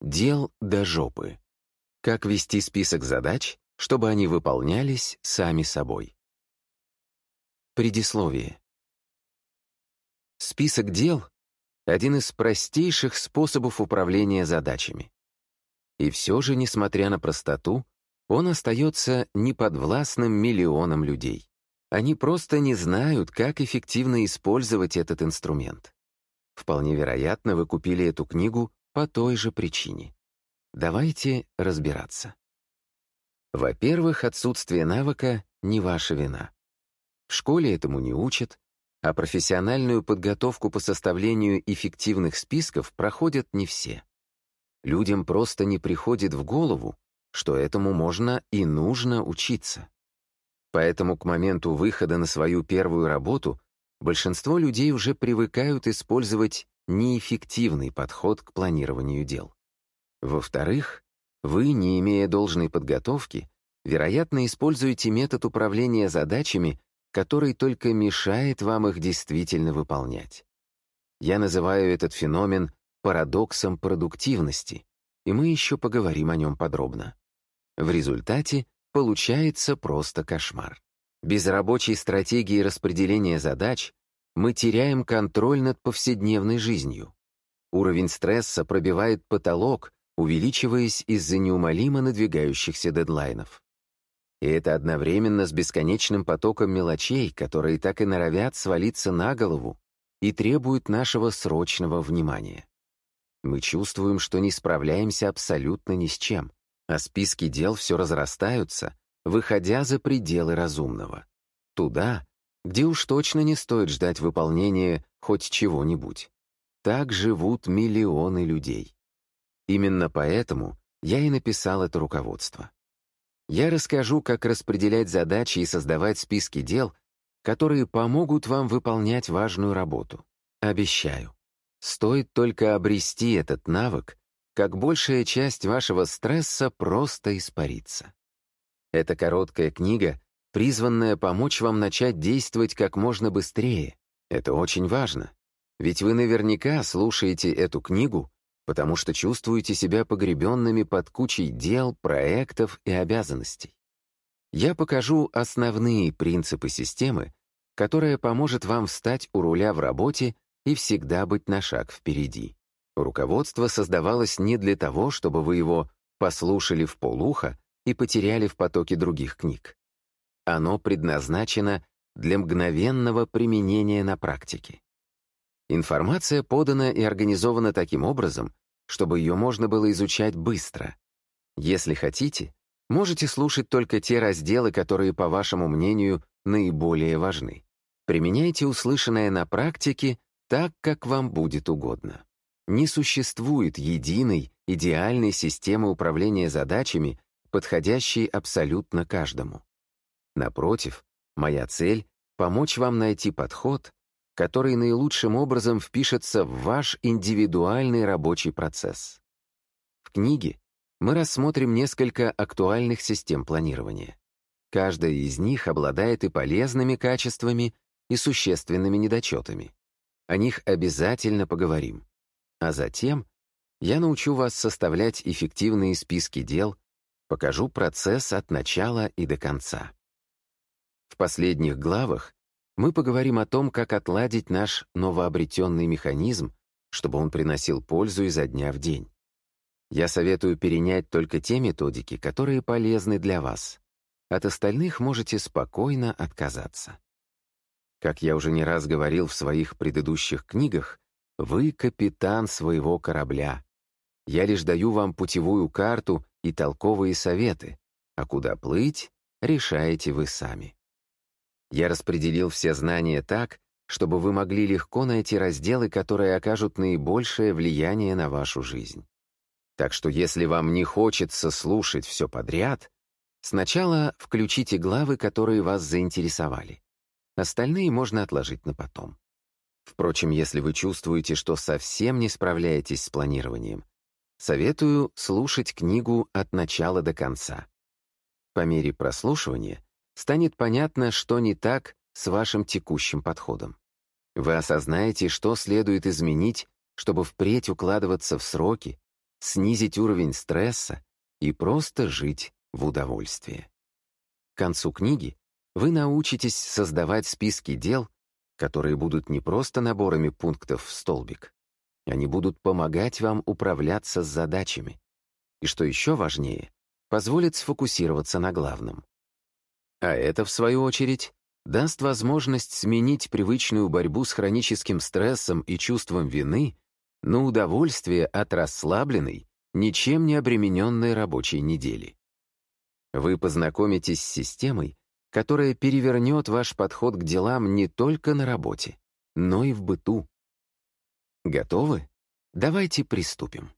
Дел до жопы. Как вести список задач, чтобы они выполнялись сами собой. Предисловие. Список дел — один из простейших способов управления задачами. И все же, несмотря на простоту, он остается неподвластным миллионам людей. Они просто не знают, как эффективно использовать этот инструмент. Вполне вероятно, вы купили эту книгу по той же причине. Давайте разбираться. Во-первых, отсутствие навыка — не ваша вина. В школе этому не учат, а профессиональную подготовку по составлению эффективных списков проходят не все. Людям просто не приходит в голову, что этому можно и нужно учиться. Поэтому к моменту выхода на свою первую работу большинство людей уже привыкают использовать неэффективный подход к планированию дел. Во-вторых, вы, не имея должной подготовки, вероятно, используете метод управления задачами, который только мешает вам их действительно выполнять. Я называю этот феномен парадоксом продуктивности, и мы еще поговорим о нем подробно. В результате получается просто кошмар. Без рабочей стратегии распределения задач мы теряем контроль над повседневной жизнью. Уровень стресса пробивает потолок, увеличиваясь из-за неумолимо надвигающихся дедлайнов. И это одновременно с бесконечным потоком мелочей, которые так и норовят свалиться на голову и требуют нашего срочного внимания. Мы чувствуем, что не справляемся абсолютно ни с чем, а списки дел все разрастаются, выходя за пределы разумного. Туда, где уж точно не стоит ждать выполнения хоть чего-нибудь. Так живут миллионы людей. Именно поэтому я и написал это руководство. Я расскажу, как распределять задачи и создавать списки дел, которые помогут вам выполнять важную работу. Обещаю. Стоит только обрести этот навык, как большая часть вашего стресса просто испарится. Эта короткая книга, призванная помочь вам начать действовать как можно быстрее. Это очень важно. Ведь вы наверняка слушаете эту книгу, потому что чувствуете себя погребенными под кучей дел, проектов и обязанностей. Я покажу основные принципы системы, которая поможет вам встать у руля в работе и всегда быть на шаг впереди. Руководство создавалось не для того, чтобы вы его послушали в полуха и потеряли в потоке других книг. Оно предназначено для мгновенного применения на практике. Информация подана и организована таким образом, чтобы ее можно было изучать быстро. Если хотите, можете слушать только те разделы, которые, по вашему мнению, наиболее важны. Применяйте услышанное на практике так, как вам будет угодно. Не существует единой, идеальной системы управления задачами, подходящей абсолютно каждому. Напротив, моя цель — помочь вам найти подход, который наилучшим образом впишется в ваш индивидуальный рабочий процесс. В книге мы рассмотрим несколько актуальных систем планирования. Каждая из них обладает и полезными качествами, и существенными недочетами. О них обязательно поговорим. А затем я научу вас составлять эффективные списки дел, покажу процесс от начала и до конца. В последних главах мы поговорим о том, как отладить наш новообретенный механизм, чтобы он приносил пользу изо дня в день. Я советую перенять только те методики, которые полезны для вас. От остальных можете спокойно отказаться. Как я уже не раз говорил в своих предыдущих книгах, вы капитан своего корабля. Я лишь даю вам путевую карту и толковые советы, а куда плыть, решаете вы сами. Я распределил все знания так, чтобы вы могли легко найти разделы, которые окажут наибольшее влияние на вашу жизнь. Так что если вам не хочется слушать все подряд, сначала включите главы, которые вас заинтересовали. Остальные можно отложить на потом. Впрочем, если вы чувствуете, что совсем не справляетесь с планированием, советую слушать книгу от начала до конца. По мере прослушивания станет понятно, что не так с вашим текущим подходом. Вы осознаете, что следует изменить, чтобы впредь укладываться в сроки, снизить уровень стресса и просто жить в удовольствии. К концу книги вы научитесь создавать списки дел, которые будут не просто наборами пунктов в столбик. Они будут помогать вам управляться с задачами. И что еще важнее, позволит сфокусироваться на главном. А это, в свою очередь, даст возможность сменить привычную борьбу с хроническим стрессом и чувством вины на удовольствие от расслабленной, ничем не обремененной рабочей недели. Вы познакомитесь с системой, которая перевернет ваш подход к делам не только на работе, но и в быту. Готовы? Давайте приступим.